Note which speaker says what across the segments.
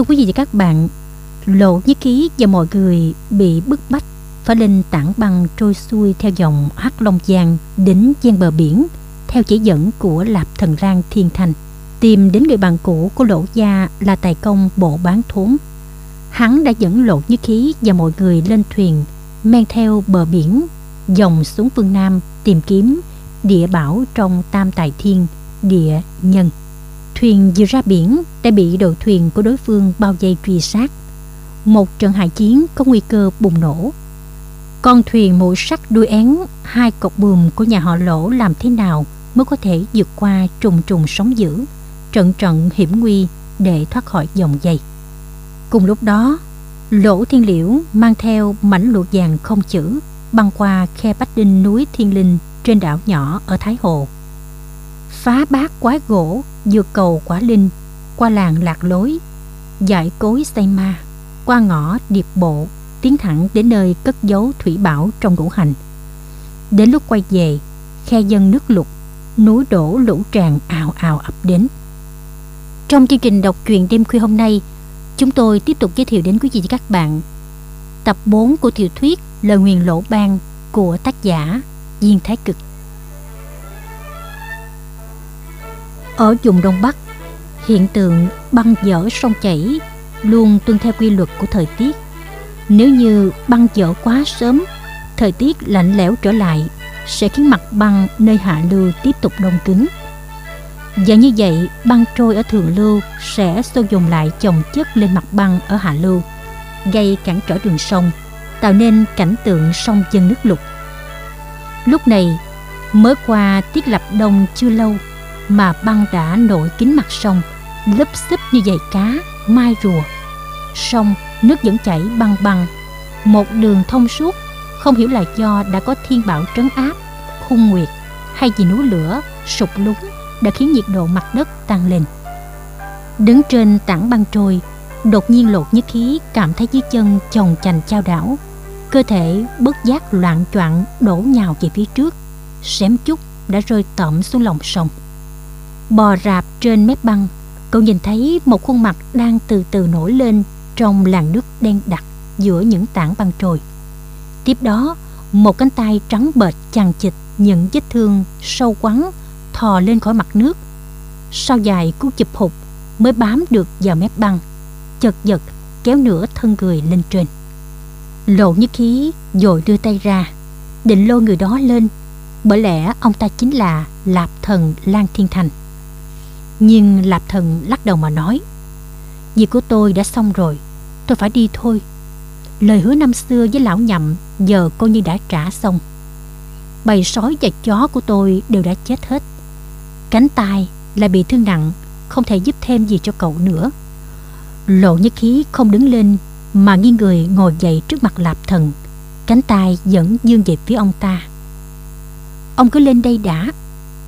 Speaker 1: Thưa quý vị và các bạn, Lộ Nhất Ký và mọi người bị bức bách phải lên tảng băng trôi xuôi theo dòng Hắc Long Giang đến gian bờ biển theo chỉ dẫn của Lạp Thần Rang Thiên thành tìm đến người bạn cũ của Lộ Gia là tài công bộ bán thốn. Hắn đã dẫn Lộ Như Khí và mọi người lên thuyền men theo bờ biển dòng xuống phương Nam tìm kiếm địa bảo trong Tam Tài Thiên, địa nhân. Thuyền vừa ra biển đã bị đội thuyền của đối phương bao vây truy sát. Một trận hải chiến có nguy cơ bùng nổ. Con thuyền mũi sắt đuôi én hai cột buồm của nhà họ lỗ làm thế nào mới có thể vượt qua trùng trùng sóng dữ, trận trận hiểm nguy để thoát khỏi dòng dây. Cùng lúc đó, Lỗ Thiên Liễu mang theo mảnh lụa vàng không chữ băng qua khe Bách Đinh núi Thiên Linh trên đảo nhỏ ở Thái Hồ. Phá bát quái gỗ, vượt cầu quả linh, qua làng lạc lối, giải cối xây ma, qua ngõ điệp bộ, tiến thẳng đến nơi cất giấu thủy bảo trong ngũ hành. Đến lúc quay về, khe dân nước lục, núi đổ lũ tràn ào ào ập đến. Trong chương trình đọc truyện đêm khuya hôm nay, chúng tôi tiếp tục giới thiệu đến quý vị và các bạn tập 4 của tiểu thuyết Lời nguyền lỗ ban của tác giả Diên Thái Cực. Ở vùng Đông Bắc, hiện tượng băng dở sông chảy luôn tuân theo quy luật của thời tiết. Nếu như băng dở quá sớm, thời tiết lạnh lẽo trở lại sẽ khiến mặt băng nơi hạ lưu tiếp tục đông cứng. Và như vậy, băng trôi ở thượng lưu sẽ xô dồn lại chồng chất lên mặt băng ở hạ lưu, gây cản trở đường sông, tạo nên cảnh tượng sông dân nước lục. Lúc này, mới qua tiết lập đông chưa lâu mà băng đã nổi kín mặt sông, lấp xấp như dày cá, mai rùa. Sông, nước vẫn chảy băng băng, một đường thông suốt, không hiểu là do đã có thiên bảo trấn áp, khung nguyệt hay vì núi lửa sụp lún đã khiến nhiệt độ mặt đất tăng lên. Đứng trên tảng băng trôi, đột nhiên lột nhất khí cảm thấy dưới chân chồng chành trao đảo. Cơ thể bất giác loạn choạng đổ nhào về phía trước, xém chút đã rơi tẩm xuống lòng sông. Bò rạp trên mép băng, cậu nhìn thấy một khuôn mặt đang từ từ nổi lên trong làn nước đen đặc giữa những tảng băng trôi. Tiếp đó, một cánh tay trắng bệch chằng chịt những vết thương sâu quắn thò lên khỏi mặt nước. Sau dài cú chụp hụt mới bám được vào mép băng, chật giật kéo nửa thân người lên trên. Lộ nhất khí rồi đưa tay ra, định lôi người đó lên, bởi lẽ ông ta chính là Lạp Thần Lan Thiên Thành. Nhưng Lạp Thần lắc đầu mà nói, Việc của tôi đã xong rồi, tôi phải đi thôi. Lời hứa năm xưa với lão nhậm giờ coi như đã trả xong. Bầy sói và chó của tôi đều đã chết hết. Cánh tay lại bị thương nặng, không thể giúp thêm gì cho cậu nữa. Lộ nhất khí không đứng lên mà nghiêng người ngồi dậy trước mặt lạp thần. Cánh tay vẫn dương về phía ông ta. Ông cứ lên đây đã,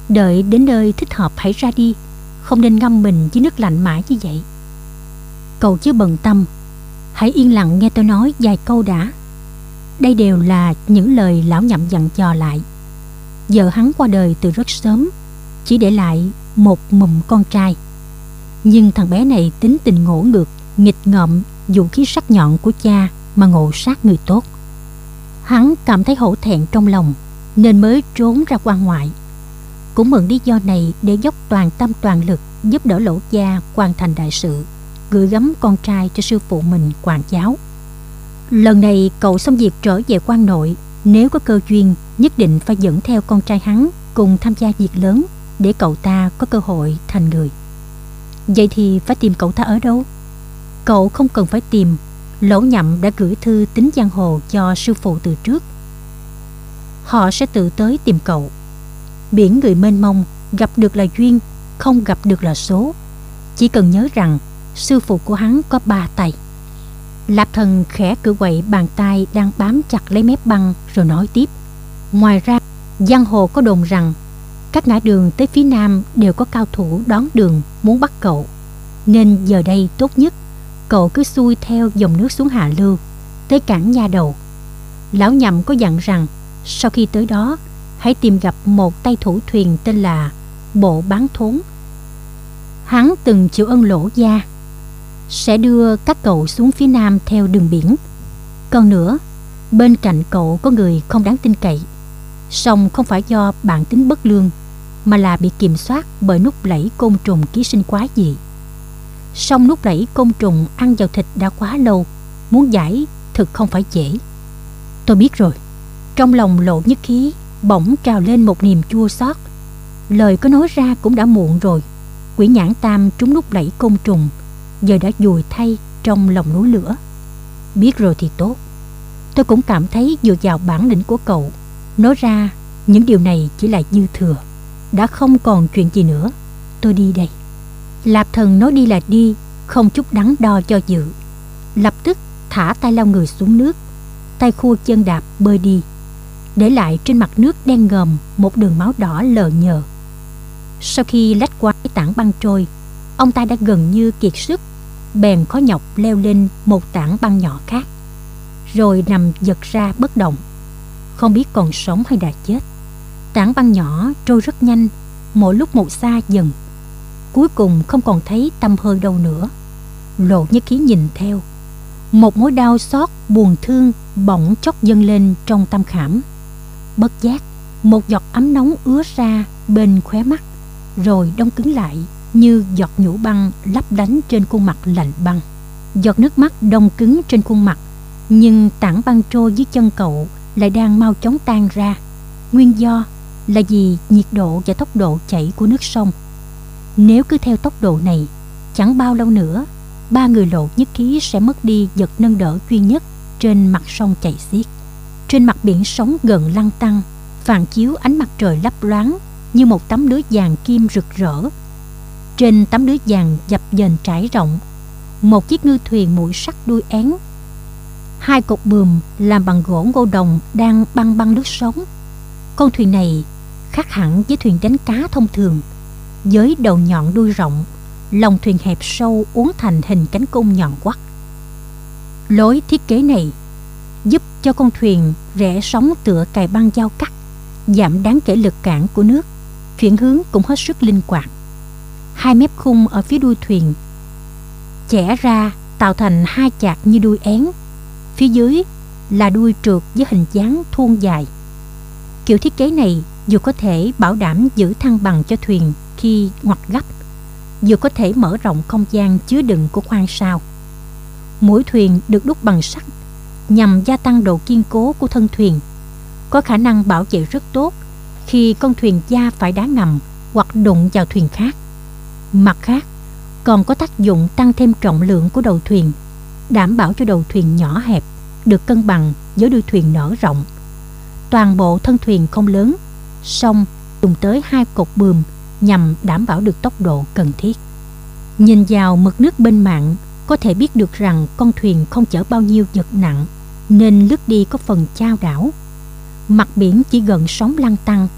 Speaker 1: đợi đến nơi thích hợp hãy ra đi, không nên ngâm mình dưới nước lạnh mãi như vậy. Cậu chứ bận tâm, hãy yên lặng nghe tôi nói vài câu đã. Đây đều là những lời lão nhậm dặn dò lại. Giờ hắn qua đời từ rất sớm, chỉ để lại một mầm con trai. Nhưng thằng bé này tính tình ngỗ ngược, nghịch ngợm, dù khí sắc nhọn của cha mà ngộ sát người tốt. Hắn cảm thấy hổ thẹn trong lòng, nên mới trốn ra quan ngoại. Cũng mượn lý do này để dốc toàn tâm toàn lực giúp đỡ lỗ gia hoàn thành đại sự, gửi gắm con trai cho sư phụ mình quản giáo. Lần này cậu xong việc trở về quan nội, nếu có cơ duyên nhất định phải dẫn theo con trai hắn cùng tham gia việc lớn để cậu ta có cơ hội thành người. Vậy thì phải tìm cậu ta ở đâu? Cậu không cần phải tìm, lỗ nhậm đã gửi thư tính giang hồ cho sư phụ từ trước. Họ sẽ tự tới tìm cậu. Biển người mênh mông, gặp được là duyên, không gặp được là số. Chỉ cần nhớ rằng sư phụ của hắn có ba tay. Lạp thần khẽ cử quậy bàn tay đang bám chặt lấy mép băng rồi nói tiếp. Ngoài ra, giang hồ có đồn rằng các ngã đường tới phía nam đều có cao thủ đón đường muốn bắt cậu. Nên giờ đây tốt nhất, cậu cứ xuôi theo dòng nước xuống hạ lưu, tới cảng nha đầu. Lão nhậm có dặn rằng, sau khi tới đó, hãy tìm gặp một tay thủ thuyền tên là Bộ Bán Thốn. Hắn từng chịu ân lỗ gia. sẽ đưa các cậu xuống phía nam theo đường biển. Còn nữa, bên cạnh cậu có người không đáng tin cậy. Song không phải do bản tính bất lương, mà là bị kiểm soát bởi nút lẫy côn trùng ký sinh quá dị. Song nút lẫy côn trùng ăn vào thịt đã quá lâu, muốn giải thực không phải dễ. Tôi biết rồi, trong lòng lộ nhất khí, bỗng trào lên một niềm chua xót. Lời có nói ra cũng đã muộn rồi. Quỷ nhãn tam trúng nút đẩy côn trùng, giờ đã dùi thay trong lòng núi lửa. Biết rồi thì tốt. Tôi cũng cảm thấy dựa vào bản lĩnh của cậu. Nói ra, những điều này chỉ là dư thừa. Đã không còn chuyện gì nữa. Tôi đi đây. Lạp thần nói đi là đi, không chút đắn đo cho dự. Lập tức thả tay lao người xuống nước, tay khua chân đạp bơi đi, để lại trên mặt nước đen ngòm một đường máu đỏ lờ nhờ. Sau khi lách qua cái tảng băng trôi, ông ta đã gần như kiệt sức, bèn khó nhọc leo lên một tảng băng nhỏ khác, rồi nằm giật ra bất động, không biết còn sống hay đã chết. Tảng băng nhỏ trôi rất nhanh, mỗi lúc một xa dần. Cuối cùng không còn thấy tâm hơi đâu nữa. Lộ nhất khí nhìn theo, một mối đau xót buồn thương bỗng chốc dâng lên trong tâm khảm bất giác, một giọt ấm nóng ứa ra bên khóe mắt, rồi đông cứng lại như giọt nhũ băng lấp đánh trên khuôn mặt lạnh băng. Giọt nước mắt đông cứng trên khuôn mặt, nhưng tảng băng trôi dưới chân cậu lại đang mau chóng tan ra. Nguyên do là vì nhiệt độ và tốc độ chảy của nước sông. Nếu cứ theo tốc độ này, chẳng bao lâu nữa, ba người lộ nhất khí sẽ mất đi vật nâng đỡ duy nhất trên mặt sông chảy xiết. Trên mặt biển sóng gần lăn tăng, phản chiếu ánh mặt trời lấp loáng như một tấm lưới vàng kim rực rỡ. Trên tấm lưới vàng dập dềnh trải rộng, một chiếc ngư thuyền mũi sắt đuôi én. Hai cột buồm làm bằng gỗ ngô đồng đang băng băng nước sóng. Con thuyền này khác hẳn với thuyền đánh cá thông thường, với đầu nhọn đuôi rộng lòng thuyền hẹp sâu uốn thành hình cánh cung nhọn quắt. Lối thiết kế này giúp cho con thuyền rẽ sóng tựa cài băng dao cắt, giảm đáng kể lực cản của nước, chuyển hướng cũng hết sức linh hoạt. Hai mép khung ở phía đuôi thuyền chẻ ra tạo thành hai chạc như đuôi én, phía dưới là đuôi trượt với hình dáng thuôn dài. Kiểu thiết kế này vừa có thể bảo đảm giữ thăng bằng cho thuyền khi ngoặt gấp vừa có thể mở rộng không gian chứa đựng của khoang sau. Mũi thuyền được đúc bằng sắt nhằm gia tăng độ kiên cố của thân thuyền, có khả năng bảo vệ rất tốt khi con thuyền da phải đá ngầm hoặc đụng vào thuyền khác. Mặt khác, còn có tác dụng tăng thêm trọng lượng của đầu thuyền, đảm bảo cho đầu thuyền nhỏ hẹp được cân bằng với đuôi thuyền nở rộng. Toàn bộ thân thuyền không lớn, song dùng tới hai cột buồm nhằm đảm bảo được tốc độ cần thiết. Nhìn vào mực nước bên mạng, có thể biết được rằng con thuyền không chở bao nhiêu vật nặng, nên lướt đi có phần trao đảo. Mặt biển chỉ gần sóng lăn tăng,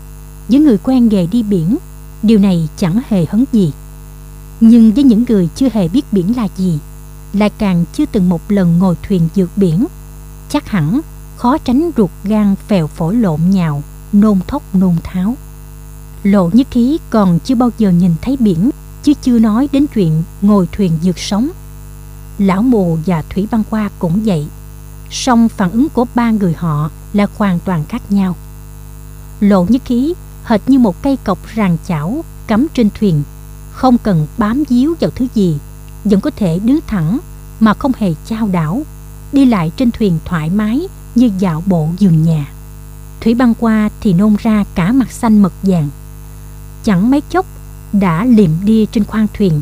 Speaker 1: với người quen nghề đi biển, điều này chẳng hề hấn gì. Nhưng với những người chưa hề biết biển là gì, lại càng chưa từng một lần ngồi thuyền vượt biển, chắc hẳn khó tránh ruột gan phèo phổi lộn nhào, nôn thốc nôn tháo. Lộ nhất khí còn chưa bao giờ nhìn thấy biển Chứ chưa nói đến chuyện ngồi thuyền vượt sóng Lão mù và Thủy Băng Qua cũng vậy. Song phản ứng của ba người họ là hoàn toàn khác nhau. Lộ nhất khí, hệt như một cây cọc ràng chảo, cắm trên thuyền, Không cần bám díu vào thứ gì, Vẫn có thể đứng thẳng mà không hề trao đảo, Đi lại trên thuyền thoải mái như dạo bộ giường nhà. Thủy băng qua thì nôn ra cả mặt xanh mật vàng. Chẳng mấy chốc đã liềm đi trên khoang thuyền.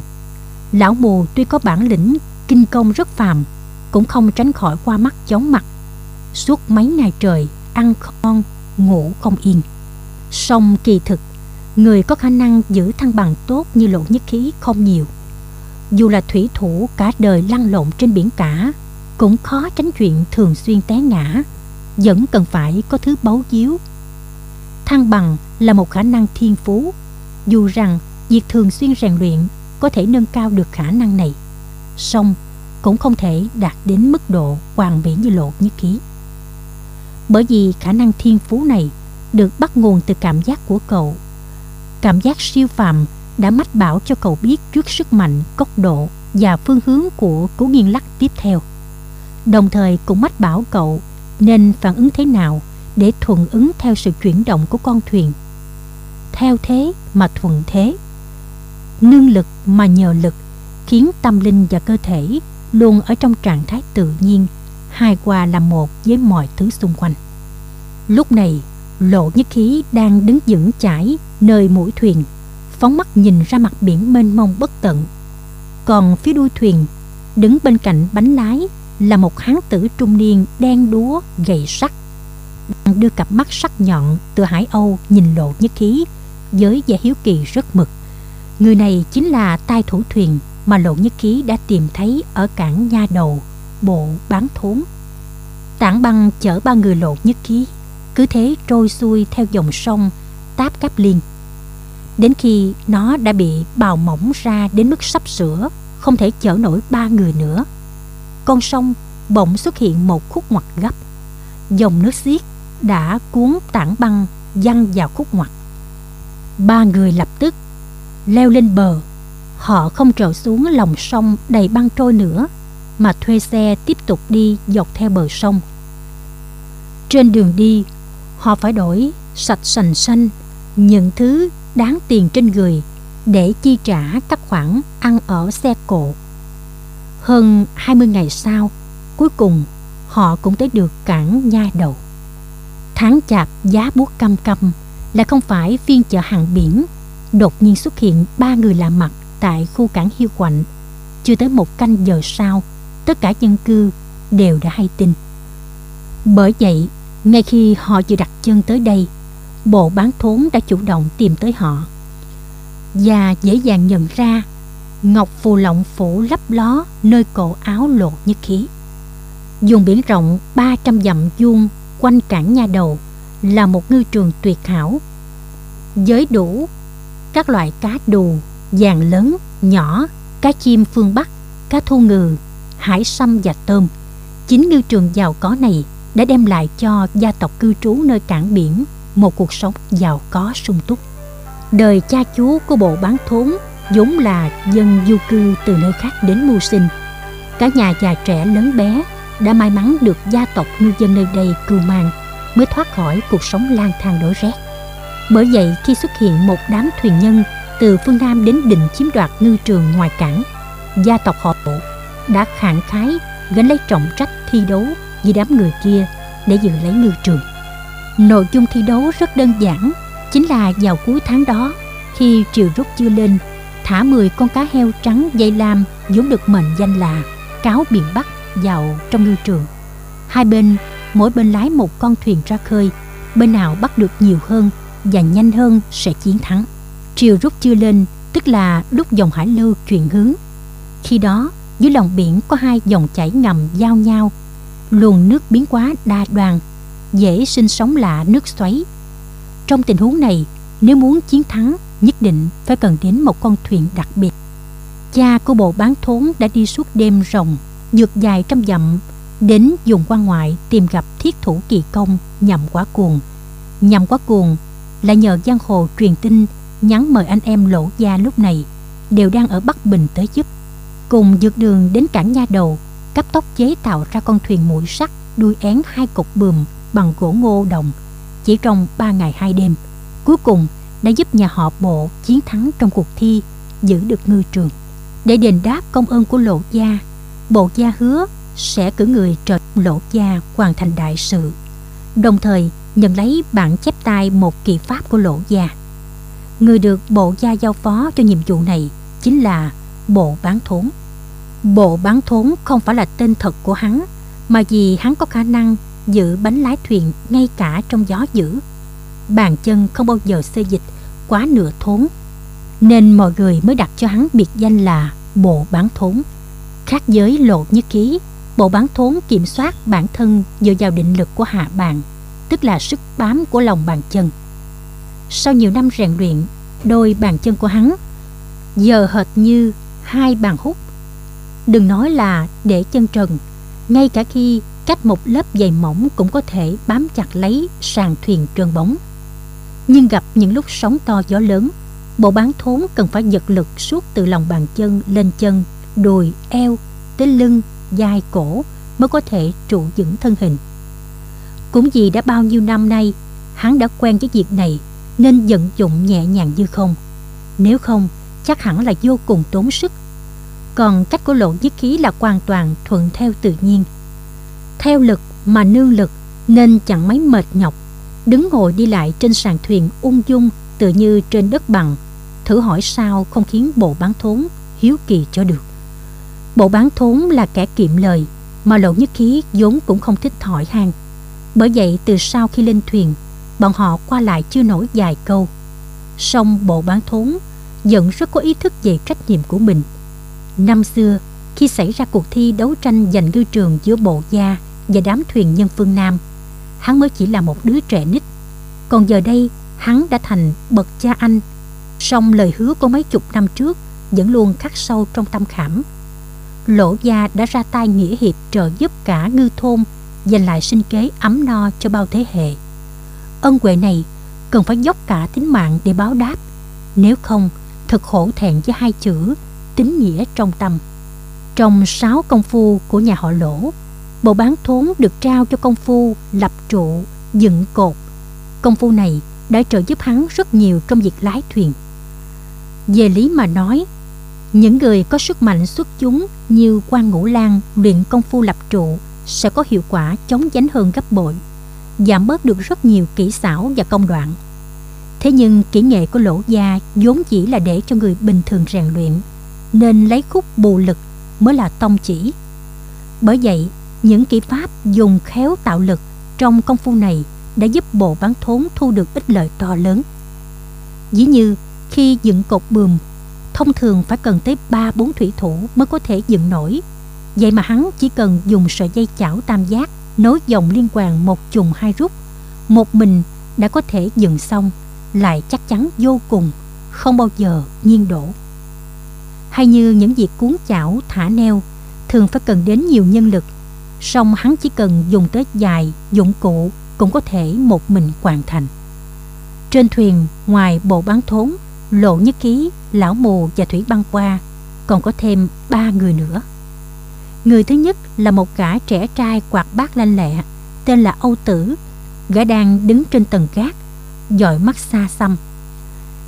Speaker 1: Lão mù tuy có bản lĩnh kinh công rất phàm, cũng không tránh khỏi qua mắt chóng mặt. Suốt mấy ngày trời, ăn ngon, ngủ không yên. Song kỳ thực, người có khả năng giữ thăng bằng tốt như lộ nhất khí không nhiều. Dù là thủy thủ cả đời lăn lộn trên biển cả, cũng khó tránh chuyện thường xuyên té ngã, vẫn cần phải có thứ báu díu. Thăng bằng là một khả năng thiên phú dù rằng việc thường xuyên rèn luyện có thể nâng cao được khả năng này, song cũng không thể đạt đến mức độ hoàn mỹ như lộ nhất khí. Bởi vì khả năng thiên phú này được bắt nguồn từ cảm giác của cậu. Cảm giác siêu phàm đã mách bảo cho cậu biết trước sức mạnh, cốc độ và phương hướng của cú nghiêng lắc tiếp theo. Đồng thời cũng mách bảo cậu nên phản ứng thế nào để thuận ứng theo sự chuyển động của con thuyền. Theo thế mà thuận thế. Nương lực mà nhờ lực khiến tâm linh và cơ thể luôn ở trong trạng thái tự nhiên, hài hòa là một với mọi thứ xung quanh. Lúc này, lộ nhất khí đang đứng vững chãi nơi mũi thuyền, phóng mắt nhìn ra mặt biển mênh mông bất tận. Còn phía đuôi thuyền, đứng bên cạnh bánh lái là một hán tử trung niên đen đúa gầy sắt đang đưa cặp mắt sắc nhọn từ hải âu nhìn lộ nhất khí với vẻ hiếu kỳ rất mực người này chính là tai thủ thuyền mà lộ nhất khí đã tìm thấy ở cảng nha đầu, bộ bán thốn. Tảng băng chở ba người lộ nhất khí cứ thế trôi xuôi theo dòng sông táp cáp liên. Đến khi nó đã bị bào mỏng ra đến mức sắp sửa, không thể chở nổi ba người nữa. Con sông bỗng xuất hiện một khúc ngoặt gấp. Dòng nước xiết đã cuốn tảng băng văng vào khúc ngoặt. Ba người lập tức leo lên bờ họ không trở xuống lòng sông đầy băng trôi nữa mà thuê xe tiếp tục đi dọc theo bờ sông trên đường đi họ phải đổi sạch sành xanh những thứ đáng tiền trên người để chi trả các khoản ăn ở xe cộ hơn 20 ngày sau, cuối cùng họ cũng tới được cảng Nha Đầu. Tháng chạp giá buốt căm căm là không phải phiên chợ hàng biển. Đột nhiên xuất hiện ba người lạ mặt tại khu cảng Hiêu Quạnh. Chưa tới một canh giờ sau, tất cả dân cư đều đã hay tin. Bởi vậy, ngay khi họ vừa đặt chân tới đây, bộ bán thốn đã chủ động tìm tới họ. Và dễ dàng nhận ra ngọc phù lộng phủ lấp ló nơi cổ áo lộ như khí dùng biển rộng 300 dặm vuông quanh cảng nha đầu là một ngư trường tuyệt hảo giới đủ các loại cá đù vàng lớn, nhỏ, cá chim phương bắc, cá thu ngừ, hải sâm và tôm. Chính ngư trường giàu có này đã đem lại cho gia tộc cư trú nơi cảng biển một cuộc sống giàu có sung túc. Đời cha chú của bộ bán thốn vốn là dân du cư từ nơi khác đến mưu sinh. Cả nhà già trẻ lớn bé đã may mắn được gia tộc ngư dân nơi đây cưu mang mới thoát khỏi cuộc sống lang thang đói rét. Bởi vậy khi xuất hiện một đám thuyền nhân từ phương Nam đến định chiếm đoạt ngư trường ngoài cảng gia tộc họ bộ đã khẳng khái gánh lấy trọng trách thi đấu với đám người kia để giữ lấy ngư trường nội dung thi đấu rất đơn giản chính là vào cuối tháng đó khi triều rút chưa lên thả 10 con cá heo trắng dây lam vốn được mệnh danh là cáo biển Bắc vào trong ngư trường. Hai bên, mỗi bên lái một con thuyền ra khơi, bên nào bắt được nhiều hơn và nhanh hơn sẽ chiến thắng. Triều rút chưa lên, tức là lúc dòng hải lưu chuyển hướng. Khi đó, dưới lòng biển có hai dòng chảy ngầm giao nhau, luồng nước biến quá đa đoàn, dễ sinh sóng lạ nước xoáy. Trong tình huống này, nếu muốn chiến thắng nhất định phải cần đến một con thuyền đặc biệt. Cha của bộ bán thốn đã đi suốt đêm rồng, vượt dài trăm dặm, đến dùng quan ngoại tìm gặp thiết thủ kỳ công nhằm quá cuồng. Nhằm quá cuồng là nhờ giang hồ truyền tin nhắn mời anh em lỗ gia lúc này đều đang ở Bắc Bình tới giúp. Cùng vượt đường đến cảng nha đầu, cấp tốc chế tạo ra con thuyền mũi sắt đuôi én hai cục bùm bằng gỗ ngô đồng chỉ trong ba ngày hai đêm. Cuối cùng đã giúp nhà họ bộ chiến thắng trong cuộc thi giữ được ngư trường. Để đền đáp công ơn của lộ gia, bộ gia hứa sẽ cử người trợ lộ gia hoàn thành đại sự, đồng thời nhận lấy bản chép tay một kỳ pháp của lộ gia. Người được bộ gia giao phó cho nhiệm vụ này chính là bộ bán thốn. Bộ bán thốn không phải là tên thật của hắn, mà vì hắn có khả năng giữ bánh lái thuyền ngay cả trong gió dữ. Bàn chân không bao giờ xê dịch quá nửa thốn nên mọi người mới đặt cho hắn biệt danh là bộ bán thốn khác với lộ nhất ký bộ bán thốn kiểm soát bản thân dựa vào định lực của hạ bàn tức là sức bám của lòng bàn chân sau nhiều năm rèn luyện đôi bàn chân của hắn giờ hệt như hai bàn hút đừng nói là để chân trần ngay cả khi cách một lớp dày mỏng cũng có thể bám chặt lấy sàn thuyền trơn bóng nhưng gặp những lúc sóng to gió lớn bộ bán thốn cần phải giật lực suốt từ lòng bàn chân lên chân đùi, eo, tới lưng, vai, cổ mới có thể trụ vững thân hình. Cũng vì đã bao nhiêu năm nay, hắn đã quen với việc này nên vận dụng nhẹ nhàng như không. Nếu không, chắc hẳn là vô cùng tốn sức. Còn cách của lộ nhất khí là hoàn toàn thuận theo tự nhiên. Theo lực mà nương lực nên chẳng mấy mệt nhọc. Đứng ngồi đi lại trên sàn thuyền ung dung tự như trên đất bằng. Thử hỏi sao không khiến bộ bán thốn hiếu kỳ cho được. Bộ bán thốn là kẻ kiệm lời mà lộ nhất khí vốn cũng không thích thỏi han. Bởi vậy từ sau khi lên thuyền, bọn họ qua lại chưa nổi vài câu. Song bộ bán thốn vẫn rất có ý thức về trách nhiệm của mình. Năm xưa, khi xảy ra cuộc thi đấu tranh giành ngư trường giữa bộ gia và đám thuyền nhân phương Nam, hắn mới chỉ là một đứa trẻ nít. Còn giờ đây, hắn đã thành bậc cha anh. Song lời hứa của mấy chục năm trước vẫn luôn khắc sâu trong tâm khảm. Lỗ gia đã ra tay nghĩa hiệp trợ giúp cả ngư thôn giành lại sinh kế ấm no cho bao thế hệ. Ân huệ này cần phải dốc cả tính mạng để báo đáp. Nếu không, thật khổ thẹn với hai chữ tính nghĩa trong tâm. Trong sáu công phu của nhà họ lỗ, bộ bán thốn được trao cho công phu lập trụ, dựng cột. Công phu này đã trợ giúp hắn rất nhiều trong việc lái thuyền. Về lý mà nói, những người có sức mạnh xuất chúng như quan ngũ lan luyện công phu lập trụ sẽ có hiệu quả chống chánh hơn gấp bội, giảm bớt được rất nhiều kỹ xảo và công đoạn. Thế nhưng kỹ nghệ của lỗ gia vốn chỉ là để cho người bình thường rèn luyện, nên lấy khúc bù lực mới là tông chỉ. Bởi vậy, những kỹ pháp dùng khéo tạo lực trong công phu này đã giúp bộ bán thốn thu được ích lợi to lớn. Dĩ như khi dựng cột bùm, thông thường phải cần tới 3-4 thủy thủ mới có thể dựng nổi. Vậy mà hắn chỉ cần dùng sợi dây chảo tam giác nối dòng liên hoàn một chùm hai rút. Một mình đã có thể dựng xong, lại chắc chắn vô cùng, không bao giờ nhiên đổ. Hay như những việc cuốn chảo thả neo thường phải cần đến nhiều nhân lực song hắn chỉ cần dùng tới dài dụng cụ cũng có thể một mình hoàn thành trên thuyền ngoài bộ bán thốn lộ nhất ký lão mù và thủy băng qua còn có thêm ba người nữa người thứ nhất là một gã trẻ trai quạt bát lanh lẹ tên là âu tử gã đang đứng trên tầng gác dọi mắt xa xăm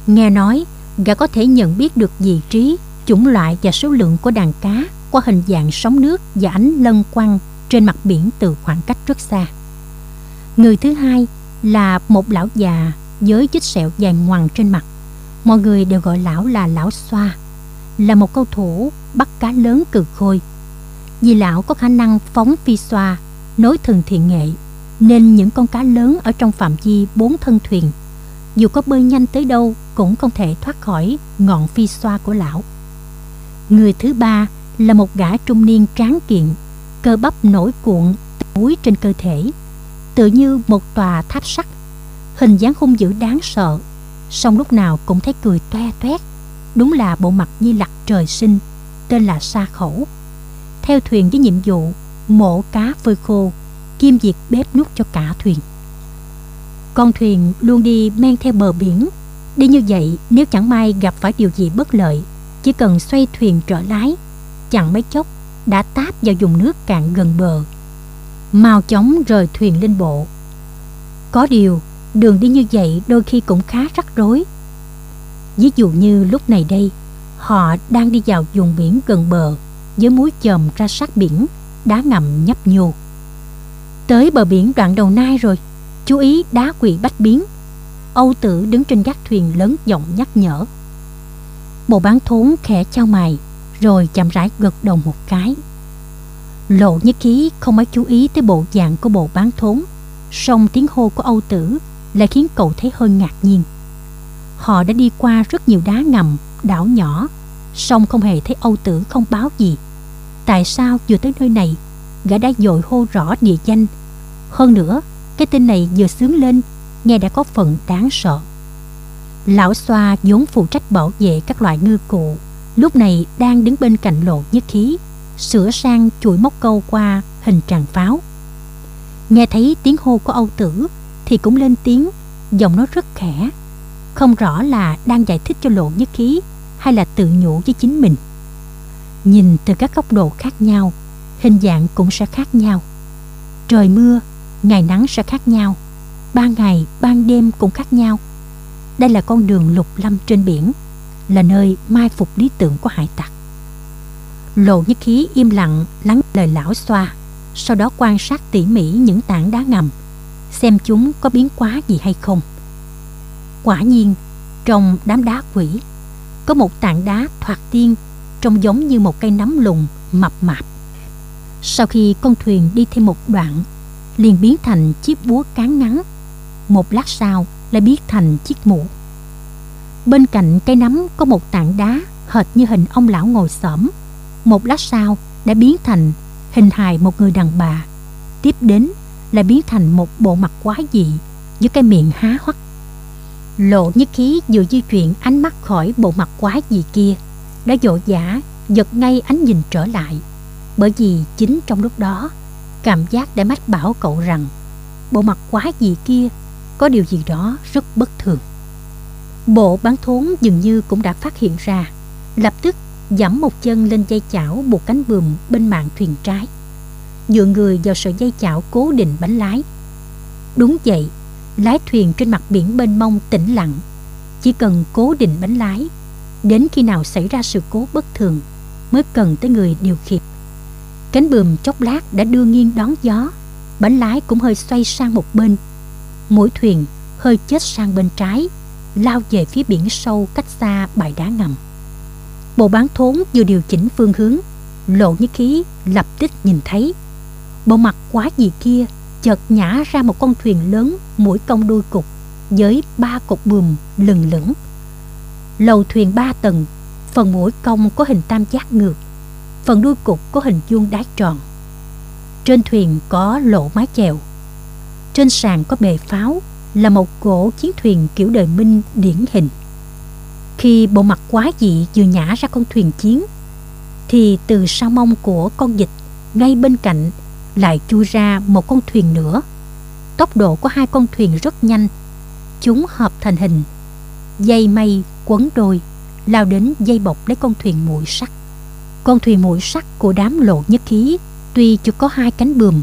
Speaker 1: nghe nói gã có thể nhận biết được vị trí chủng loại và số lượng của đàn cá qua hình dạng sóng nước và ánh lân quăng trên mặt biển từ khoảng cách rất xa. Người thứ hai là một lão già với chiếc sẹo dài ngoằn trên mặt. Mọi người đều gọi lão là lão xoa, là một câu thủ bắt cá lớn cực khôi. Vì lão có khả năng phóng phi xoa, nối thần thiện nghệ, nên những con cá lớn ở trong phạm vi bốn thân thuyền, dù có bơi nhanh tới đâu cũng không thể thoát khỏi ngọn phi xoa của lão. Người thứ ba là một gã trung niên tráng kiện, cơ bắp nổi cuộn múi trên cơ thể, tự như một tòa tháp sắt, hình dáng hung dữ đáng sợ, song lúc nào cũng thấy cười toe toét, đúng là bộ mặt như lặc trời sinh, tên là Sa Khẩu. Theo thuyền với nhiệm vụ mổ cá phơi khô, kim diệt bếp nút cho cả thuyền. Con thuyền luôn đi men theo bờ biển, đi như vậy nếu chẳng may gặp phải điều gì bất lợi, chỉ cần xoay thuyền trở lái chẳng mấy chốc đã táp vào vùng nước cạn gần bờ. Mau chóng rời thuyền lên bộ. Có điều đường đi như vậy đôi khi cũng khá rắc rối. Ví dụ như lúc này đây họ đang đi vào vùng biển gần bờ với muối chòm ra sát biển đá ngầm nhấp nhô tới bờ biển đoạn đầu nai rồi chú ý đá quỳ bách biến âu tử đứng trên gác thuyền lớn giọng nhắc nhở bộ bán thốn khẽ trao mày rồi chậm rãi gật đầu một cái. Lộ nhất ký không mấy chú ý tới bộ dạng của bộ bán thốn, song tiếng hô của Âu Tử lại khiến cậu thấy hơi ngạc nhiên. Họ đã đi qua rất nhiều đá ngầm, đảo nhỏ, song không hề thấy Âu Tử không báo gì. Tại sao vừa tới nơi này, gã đã dội hô rõ địa danh. Hơn nữa, cái tên này vừa sướng lên, nghe đã có phần đáng sợ. Lão xoa vốn phụ trách bảo vệ các loại ngư cụ lúc này đang đứng bên cạnh lộ nhất khí sửa sang chuỗi móc câu qua hình tràng pháo nghe thấy tiếng hô của âu tử thì cũng lên tiếng giọng nó rất khẽ không rõ là đang giải thích cho lộ nhất khí hay là tự nhủ với chính mình. Nhìn từ các góc độ khác nhau, hình dạng cũng sẽ khác nhau. Trời mưa, ngày nắng sẽ khác nhau. Ban ngày ban đêm cũng khác nhau. Đây là con đường lục lâm trên biển, là nơi mai phục lý tưởng của hải tặc. Lộ nhất khí im lặng, lắng lời lão xoa, sau đó quan sát tỉ mỉ những tảng đá ngầm, xem chúng có biến quá gì hay không. Quả nhiên, trong đám đá quỷ có một tảng đá thoạt tiên trông giống như một cây nấm lùn mập mạp. Sau khi con thuyền đi thêm một đoạn, liền biến thành chiếc búa cán ngắn. Một lát sau lại biến thành chiếc mũ. Bên cạnh cây nấm có một tảng đá hệt như hình ông lão ngồi xổm. Một lát sau đã biến thành hình hài một người đàn bà. Tiếp đến là biến thành một bộ mặt quái dị với cái miệng há hoắt lộ nhất khí vừa di chuyển ánh mắt khỏi bộ mặt quái gì kia, đã dội giả giật ngay ánh nhìn trở lại. Bởi vì chính trong lúc đó, cảm giác đã mách bảo cậu rằng, bộ mặt quái gì kia có điều gì đó rất bất thường. Bộ bán thốn dường như cũng đã phát hiện ra, lập tức dẫm một chân lên dây chảo buộc cánh buồm bên mạn thuyền trái. Dựa người vào sợi dây chảo cố định bánh lái. Đúng vậy lái thuyền trên mặt biển mênh mông tĩnh lặng. Chỉ cần cố định bánh lái, đến khi nào xảy ra sự cố bất thường, mới cần tới người điều khiển. Cánh buồm chốc lát đã đưa nghiêng đón gió, bánh lái cũng hơi xoay sang một bên. Mũi thuyền hơi chết sang bên trái, lao về phía biển sâu cách xa bãi đá ngầm. Bộ bán thốn vừa điều chỉnh phương hướng, lộ như khí, lập tức nhìn thấy. Bộ mặt quá gì kia chợt nhả ra một con thuyền lớn mũi cong đuôi cục, với ba cột buồm lừng lững lầu thuyền ba tầng, phần mũi cong có hình tam giác ngược, phần đuôi cục có hình vuông đáy tròn. Trên thuyền có lỗ mái chèo. Trên sàn có bề pháo, là một cỗ chiến thuyền kiểu đời minh điển hình. Khi bộ mặt quá dị vừa nhả ra con thuyền chiến, thì từ sau mông của con vịt ngay bên cạnh lại chui ra một con thuyền nữa. Tốc độ của hai con thuyền rất nhanh. Chúng hợp thành hình. Dây mây quấn đôi lao đến dây bọc lấy con thuyền mũi sắt. Con thuyền mũi sắt của đám lộ nhất khí tuy chỉ có hai cánh bườm,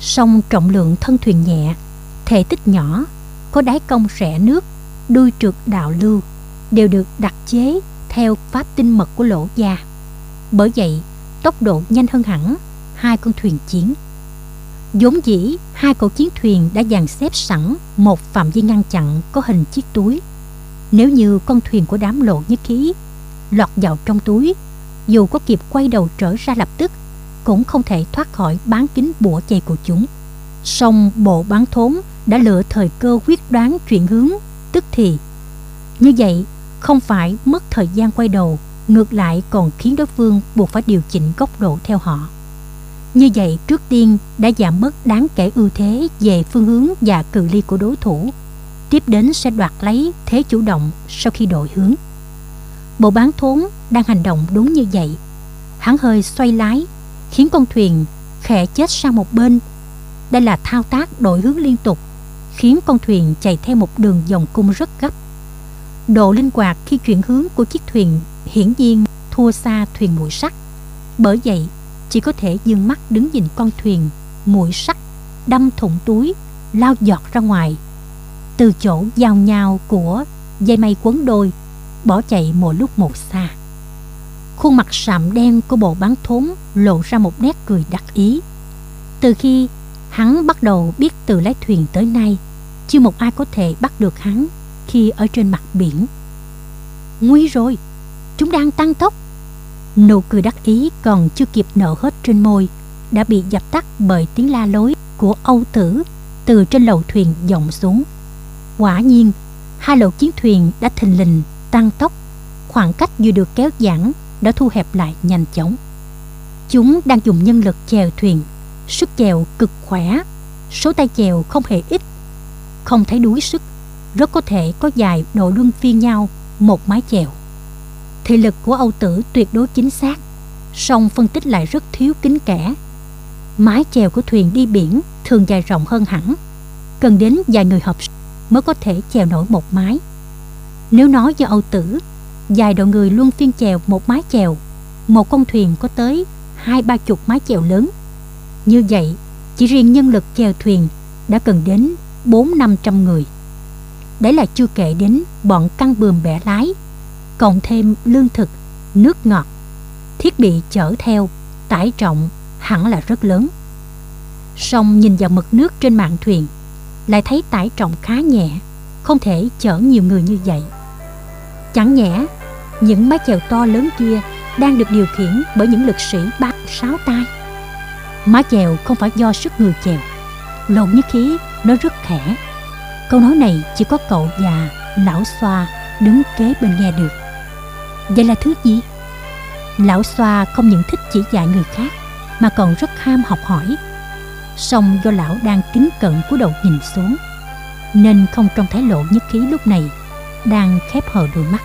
Speaker 1: song trọng lượng thân thuyền nhẹ thể tích nhỏ có đáy cong rẽ nước đuôi trượt đạo lưu đều được đặt chế theo pháp tinh mật của lỗ gia bởi vậy tốc độ nhanh hơn hẳn hai con thuyền chiến vốn dĩ, hai cỗ chiến thuyền đã dàn xếp sẵn một phạm vi ngăn chặn có hình chiếc túi. Nếu như con thuyền của đám lộ nhất khí lọt vào trong túi, dù có kịp quay đầu trở ra lập tức, cũng không thể thoát khỏi bán kính bủa chày của chúng. Song bộ bán thốn đã lựa thời cơ quyết đoán chuyển hướng, tức thì. Như vậy, không phải mất thời gian quay đầu, ngược lại còn khiến đối phương buộc phải điều chỉnh góc độ theo họ như vậy, trước tiên, đã giảm bớt đáng kể ưu thế về phương hướng và cự ly của đối thủ. Tiếp đến sẽ đoạt lấy thế chủ động sau khi đổi hướng. Bộ bán thốn đang hành động đúng như vậy. Hắn hơi xoay lái, khiến con thuyền khẽ chết sang một bên. Đây là thao tác đổi hướng liên tục, khiến con thuyền chạy theo một đường vòng cung rất gấp. Độ linh hoạt khi chuyển hướng của chiếc thuyền hiển nhiên thua xa thuyền mũi sắt. Bởi vậy chỉ có thể dương mắt đứng nhìn con thuyền, mũi sắt, đâm thủng túi, lao giọt ra ngoài. Từ chỗ giao nhau của dây mây quấn đôi, bỏ chạy một lúc một xa. Khuôn mặt sạm đen của bộ bán thốn lộ ra một nét cười đắc ý. Từ khi hắn bắt đầu biết từ lái thuyền tới nay, chưa một ai có thể bắt được hắn khi ở trên mặt biển. Nguy rồi, chúng đang tăng tốc nụ cười đắc ý còn chưa kịp nở hết trên môi, đã bị dập tắt bởi tiếng la lối của âu tử từ trên lầu thuyền vọng xuống. Quả nhiên, hai lầu chiến thuyền đã thình lình, tăng tốc, khoảng cách vừa được kéo giãn đã thu hẹp lại nhanh chóng. Chúng đang dùng nhân lực chèo thuyền, sức chèo cực khỏe, số tay chèo không hề ít, không thấy đuối sức, rất có thể có dài đội luân phiên nhau, một mái chèo thị lực của âu tử tuyệt đối chính xác song phân tích lại rất thiếu kính kẽ mái chèo của thuyền đi biển thường dài rộng hơn hẳn cần đến vài người hợp mới có thể chèo nổi một mái nếu nói do âu tử dài đội người luôn phiên chèo một mái chèo một con thuyền có tới hai ba chục mái chèo lớn. Như vậy, chỉ riêng nhân lực chèo thuyền đã cần đến bốn năm trăm người. Đấy là chưa kể đến bọn căng bườm bẻ lái, cộng thêm lương thực, nước ngọt, thiết bị chở theo, tải trọng hẳn là rất lớn. Song nhìn vào mực nước trên mạn thuyền, lại thấy tải trọng khá nhẹ, không thể chở nhiều người như vậy. Chẳng nhẽ, những mái chèo to lớn kia đang được điều khiển bởi những lực sĩ ba sáu tay. Má chèo không phải do sức người chèo, lộn như khí nó rất khẽ. Câu nói này chỉ có cậu già, lão xoa đứng kế bên nghe được. Vậy là thứ gì? Lão xoa không những thích chỉ dạy người khác, mà còn rất ham học hỏi. Song do lão đang kính cận của đầu nhìn xuống, nên không trông thấy lộ nhất khí lúc này, đang khép hờ đôi mắt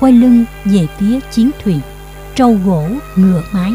Speaker 1: quay lưng về phía chiến thuyền, trâu gỗ ngựa mái